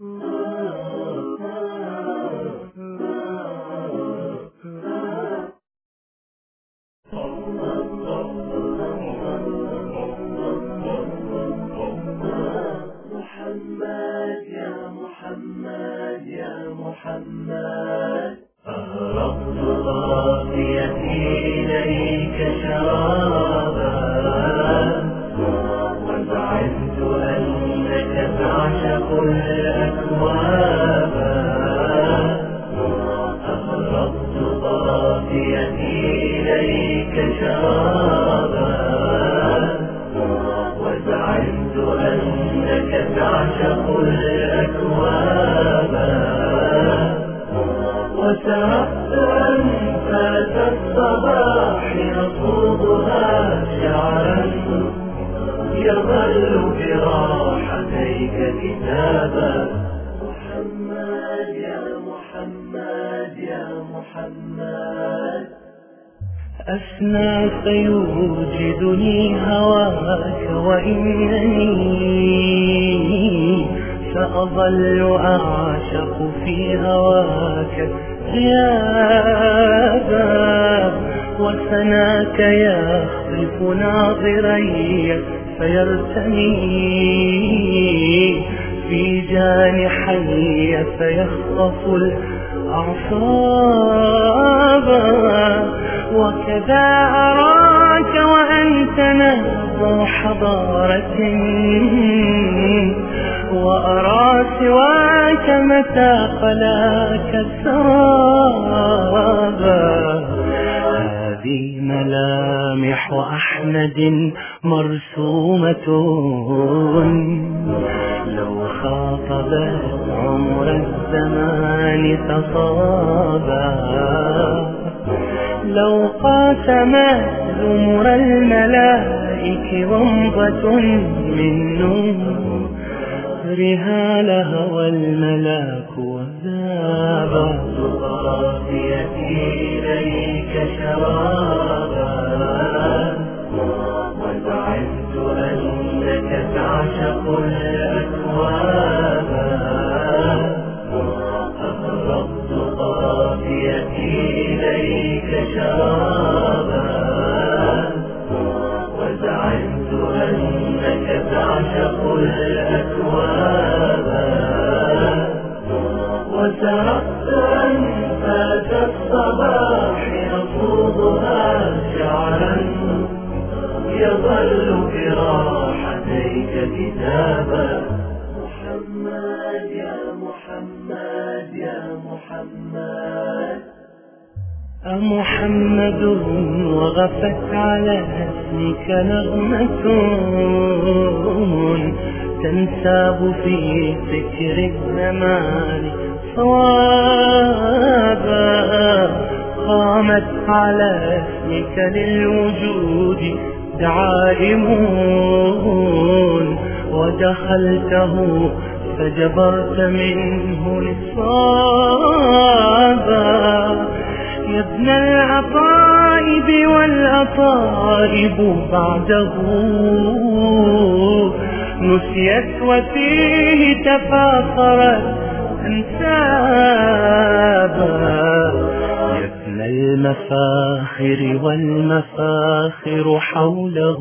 محمد تعشق الأكواب. وسرحت أنفاس الصباح يصوبها شعرا يظل براحتيك كتابا. محمد يا محمد يا محمد. أسنى سيوجدني هواك وإنني سأظل أعشق في هواك غيابا وسناك يخلف ناظري فيرتمي في جانحي فيخطف الأعصاب. وكذا أراك وأنت نهض حضارة وأرى سواك متى خلاك السراب هذه ملامح أحمد مرسومة. لو خاطبت عمر الزمان تصابا لو قاسمت زمر الملائك ومضة من نورها لهوى الملاك وذابا إليك شرابا وزعمت أنك تعشق الأكواب أنك تعشق الأكواب. أمحمد وغفت على اسمك نغمة تنساب في فكر الزمان صوابا قامت على اسمك للوجود دعائمون ودخلته فجبرت منه نصابا العطائب والأطائب بعده. نسيت وفيه تفاخرت أنسابا. ابن المفاخر والمفاخر حوله.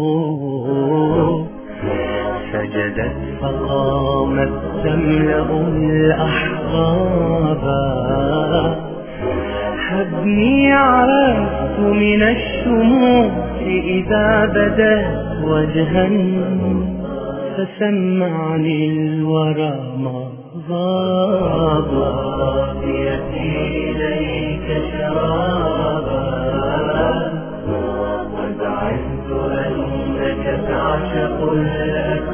سجدت فقامت تملأ الأحقابا حبني عرفت من الشموس إذا بدت وجها. فسمعني الورى ما غاب. إليك شرابا وزعمت أنك تعشق الأكواب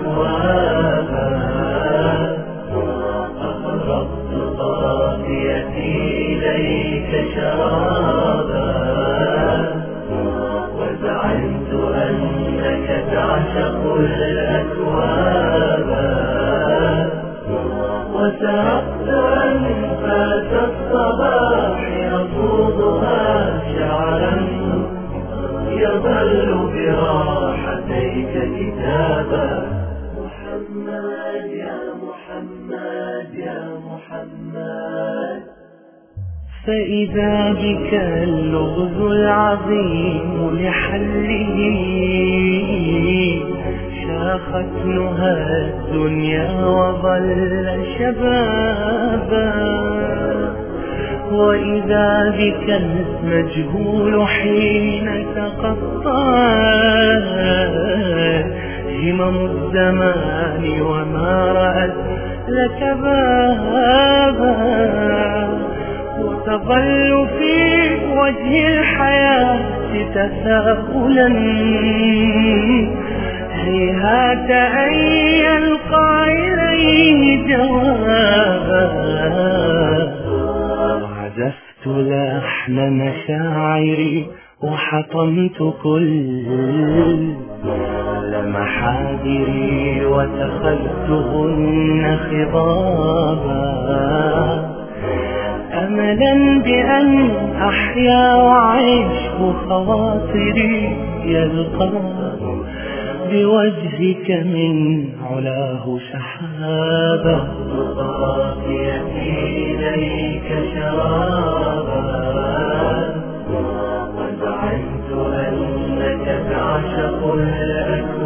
أنك تعشق الأكواب. وسرقت أنفاس الصباح يصوبها شعرا يظل براحتيك كتابا. فإذا بك اللغز العظيم لحله شاخت نهى الدنيا وظل شبابا. وإذا بك المجهول حين تقطع همم الزمان وما رأت لك بابا. وتظل في وجه الحياة تساؤلا هيهات أن يلقى إليه جوابا. عزفت لحن مشاعري وحطمت كل محاذري واتخذتهن خضابا أملا بأن أحيا وعيش خواطري يلقى بوجهك من علاه سحابا صافيتي إليك شرابا وزعمت أنك تعشق الأكواب